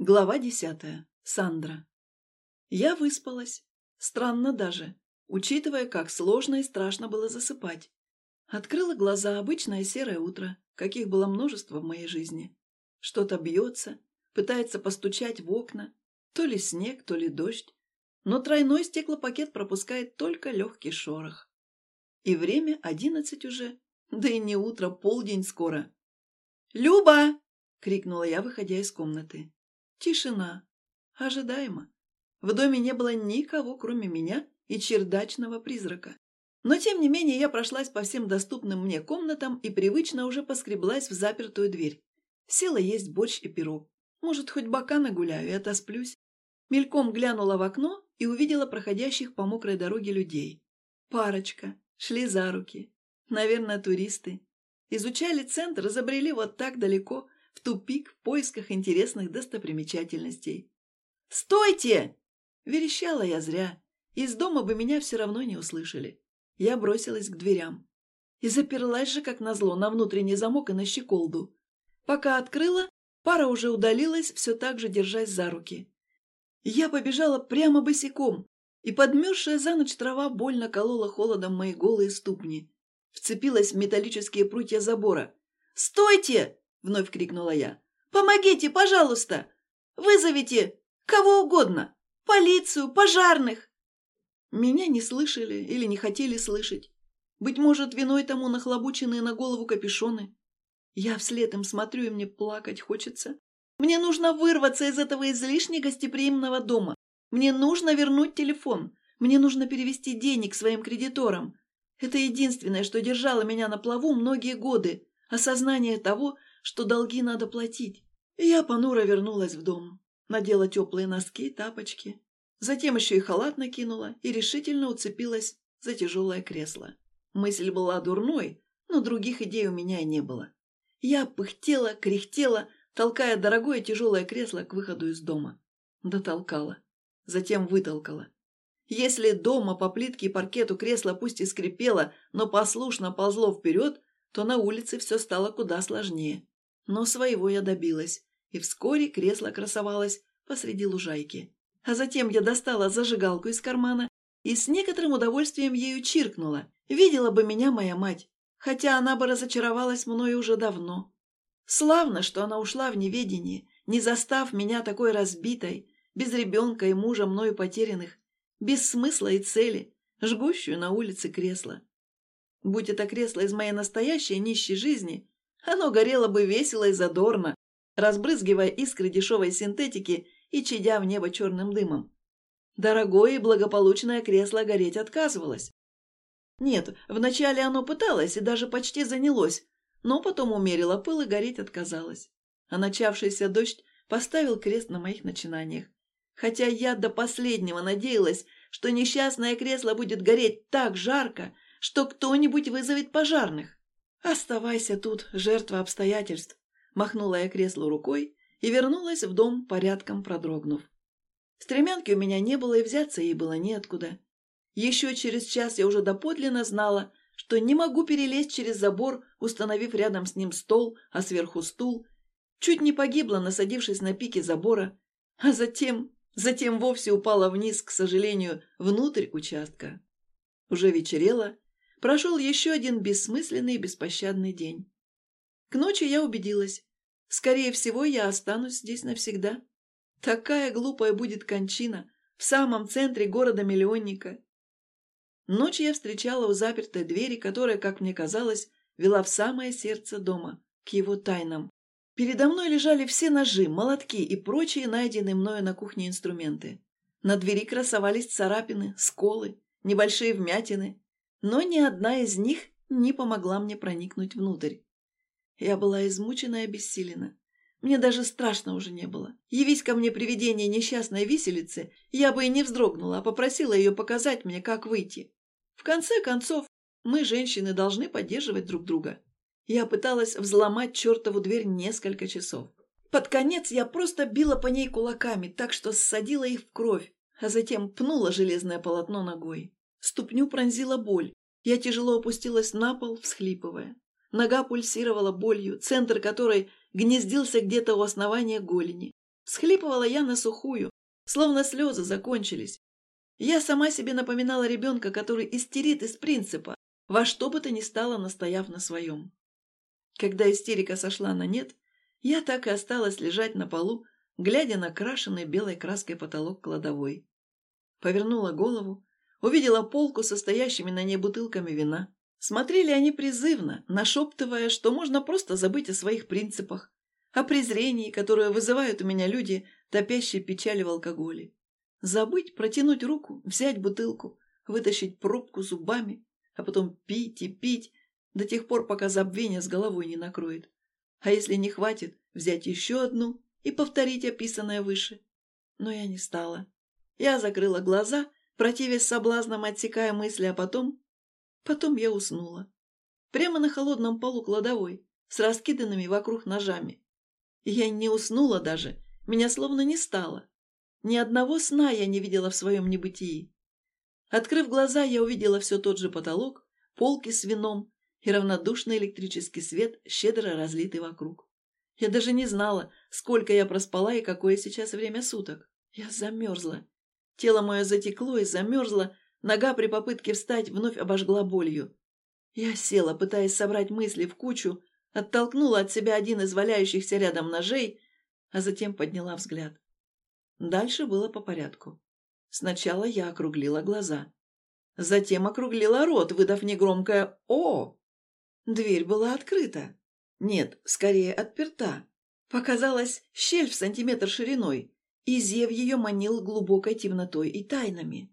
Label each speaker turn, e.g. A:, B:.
A: Глава десятая. Сандра. Я выспалась. Странно даже, учитывая, как сложно и страшно было засыпать. Открыла глаза, обычное серое утро, каких было множество в моей жизни. Что-то бьется, пытается постучать в окна, то ли снег, то ли дождь, но тройной стеклопакет пропускает только легкий шорох. И время одиннадцать уже, да и не утро, полдень скоро. «Люба!» — крикнула я, выходя из комнаты. Тишина. Ожидаемо. В доме не было никого, кроме меня и чердачного призрака. Но, тем не менее, я прошлась по всем доступным мне комнатам и привычно уже поскреблась в запертую дверь. Села есть борщ и пирог. Может, хоть бока нагуляю и отосплюсь. Мельком глянула в окно и увидела проходящих по мокрой дороге людей. Парочка. Шли за руки. Наверное, туристы. Изучали центр, забрели вот так далеко, в тупик в поисках интересных достопримечательностей. «Стойте!» – верещала я зря. Из дома бы меня все равно не услышали. Я бросилась к дверям. И заперлась же, как назло, на внутренний замок и на щеколду. Пока открыла, пара уже удалилась, все так же держась за руки. Я побежала прямо босиком, и подмерзшая за ночь трава больно колола холодом мои голые ступни. Вцепилась в металлические прутья забора. «Стойте!» — вновь крикнула я. «Помогите, пожалуйста! Вызовите кого угодно! Полицию, пожарных!» Меня не слышали или не хотели слышать. Быть может, виной тому нахлобученные на голову капюшоны. Я вслед им смотрю, и мне плакать хочется. Мне нужно вырваться из этого излишне гостеприимного дома. Мне нужно вернуть телефон. Мне нужно перевести денег своим кредиторам. Это единственное, что держало меня на плаву многие годы. Осознание того, что долги надо платить. И я понуро вернулась в дом. Надела теплые носки, тапочки. Затем еще и халат накинула и решительно уцепилась за тяжелое кресло. Мысль была дурной, но других идей у меня и не было. Я пыхтела, кряхтела, толкая дорогое тяжелое кресло к выходу из дома. Дотолкала. Затем вытолкала. Если дома по плитке и паркету кресло пусть и скрипело, но послушно ползло вперед, то на улице все стало куда сложнее. Но своего я добилась, и вскоре кресло красовалось посреди лужайки. А затем я достала зажигалку из кармана и с некоторым удовольствием ею чиркнула. Видела бы меня моя мать, хотя она бы разочаровалась мною уже давно. Славно, что она ушла в неведение, не застав меня такой разбитой, без ребенка и мужа мною потерянных, без смысла и цели, жгущую на улице кресло. Будь это кресло из моей настоящей нищей жизни, оно горело бы весело и задорно, разбрызгивая искры дешевой синтетики и чадя в небо черным дымом. Дорогое и благополучное кресло гореть отказывалось. Нет, вначале оно пыталось и даже почти занялось, но потом умерило пыл и гореть отказалось. А начавшийся дождь поставил крест на моих начинаниях. Хотя я до последнего надеялась, что несчастное кресло будет гореть так жарко, что кто-нибудь вызовет пожарных. «Оставайся тут, жертва обстоятельств», — махнула я креслу рукой и вернулась в дом, порядком продрогнув. Стремянки у меня не было, и взяться ей было неоткуда. Еще через час я уже доподлинно знала, что не могу перелезть через забор, установив рядом с ним стол, а сверху стул. Чуть не погибла, насадившись на пике забора, а затем, затем вовсе упала вниз, к сожалению, внутрь участка. Уже вечерело, Прошел еще один бессмысленный и беспощадный день. К ночи я убедилась. Скорее всего, я останусь здесь навсегда. Такая глупая будет кончина в самом центре города-миллионника. Ночь я встречала у запертой двери, которая, как мне казалось, вела в самое сердце дома, к его тайнам. Передо мной лежали все ножи, молотки и прочие найденные мною на кухне инструменты. На двери красовались царапины, сколы, небольшие вмятины, но ни одна из них не помогла мне проникнуть внутрь. Я была измучена и обессилена. Мне даже страшно уже не было. Явись ко мне привидение несчастной виселицы, я бы и не вздрогнула, а попросила ее показать мне, как выйти. В конце концов, мы, женщины, должны поддерживать друг друга. Я пыталась взломать чертову дверь несколько часов. Под конец я просто била по ней кулаками, так что ссадила их в кровь, а затем пнула железное полотно ногой. Ступню пронзила боль. Я тяжело опустилась на пол, всхлипывая. Нога пульсировала болью, центр которой гнездился где-то у основания голени. Схлипывала я на сухую, словно слезы закончились. Я сама себе напоминала ребенка, который истерит из принципа, во что бы то ни стало, настояв на своем. Когда истерика сошла на нет, я так и осталась лежать на полу, глядя на крашеный белой краской потолок кладовой. Повернула голову, увидела полку со стоящими на ней бутылками вина. Смотрели они призывно, нашептывая, что можно просто забыть о своих принципах, о презрении, которое вызывают у меня люди, топящие печали в алкоголе. Забыть, протянуть руку, взять бутылку, вытащить пробку зубами, а потом пить и пить до тех пор, пока забвение с головой не накроет. А если не хватит, взять еще одну и повторить описанное выше. Но я не стала. Я закрыла глаза, противясь соблазнам, отсекая мысли, а потом... Потом я уснула. Прямо на холодном полу кладовой, с раскиданными вокруг ножами. Я не уснула даже, меня словно не стало. Ни одного сна я не видела в своем небытии. Открыв глаза, я увидела все тот же потолок, полки с вином и равнодушный электрический свет, щедро разлитый вокруг. Я даже не знала, сколько я проспала и какое сейчас время суток. Я замерзла. Тело мое затекло и замерзло, нога при попытке встать вновь обожгла болью. Я села, пытаясь собрать мысли в кучу, оттолкнула от себя один из валяющихся рядом ножей, а затем подняла взгляд. Дальше было по порядку. Сначала я округлила глаза. Затем округлила рот, выдав негромкое «О!». Дверь была открыта. Нет, скорее отперта. Показалась щель в сантиметр шириной, и зев ее манил глубокой темнотой и тайнами.